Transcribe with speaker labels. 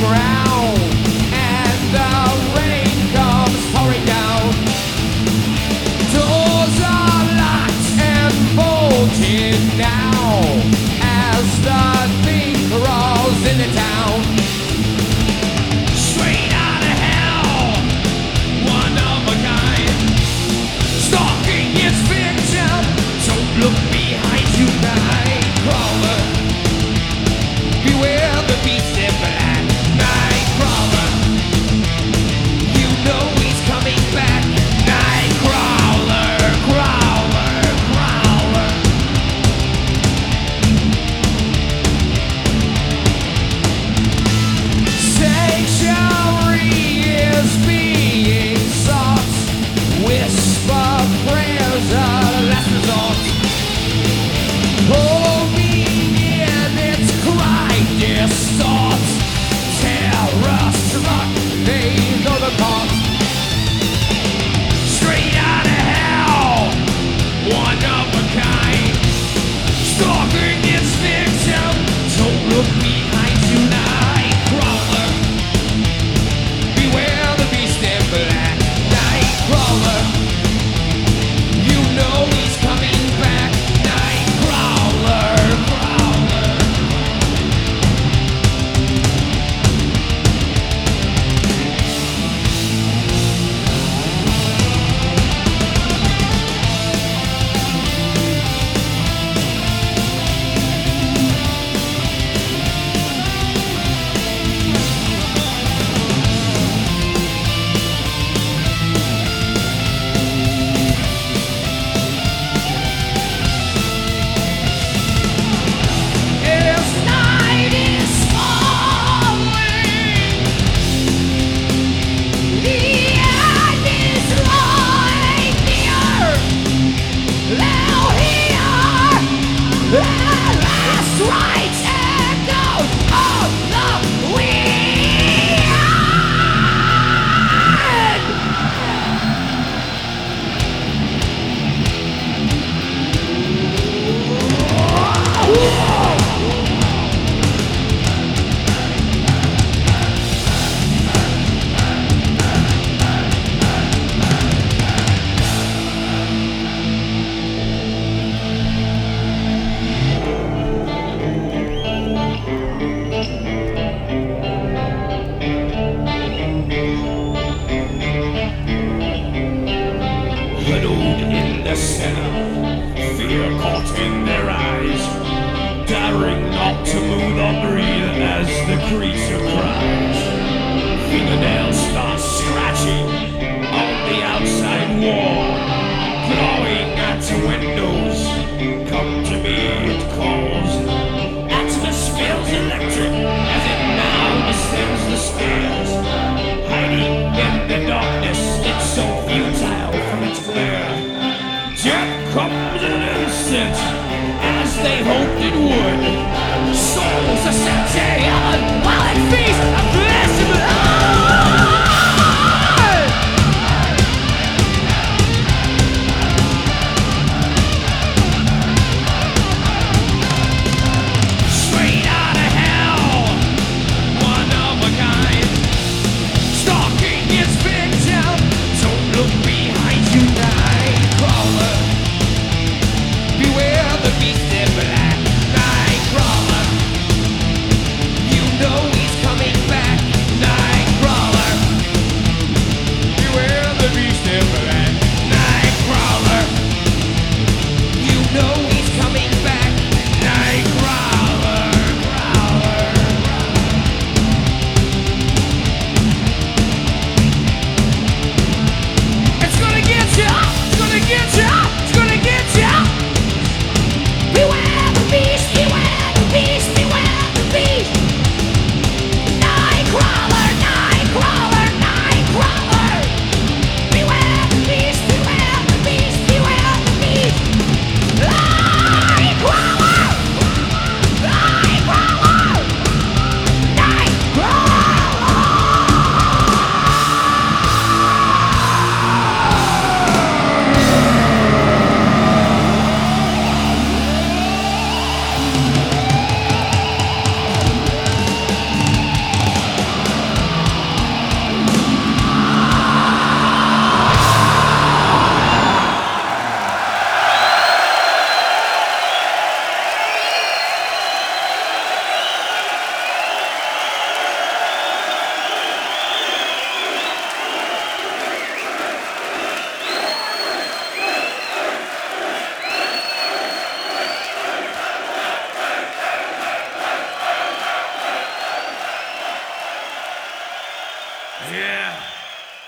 Speaker 1: ground Huddled in the center, fear caught in their eyes, daring not to move or breathe as the creature cries. Fingernails Greenwood, Souls Ascension.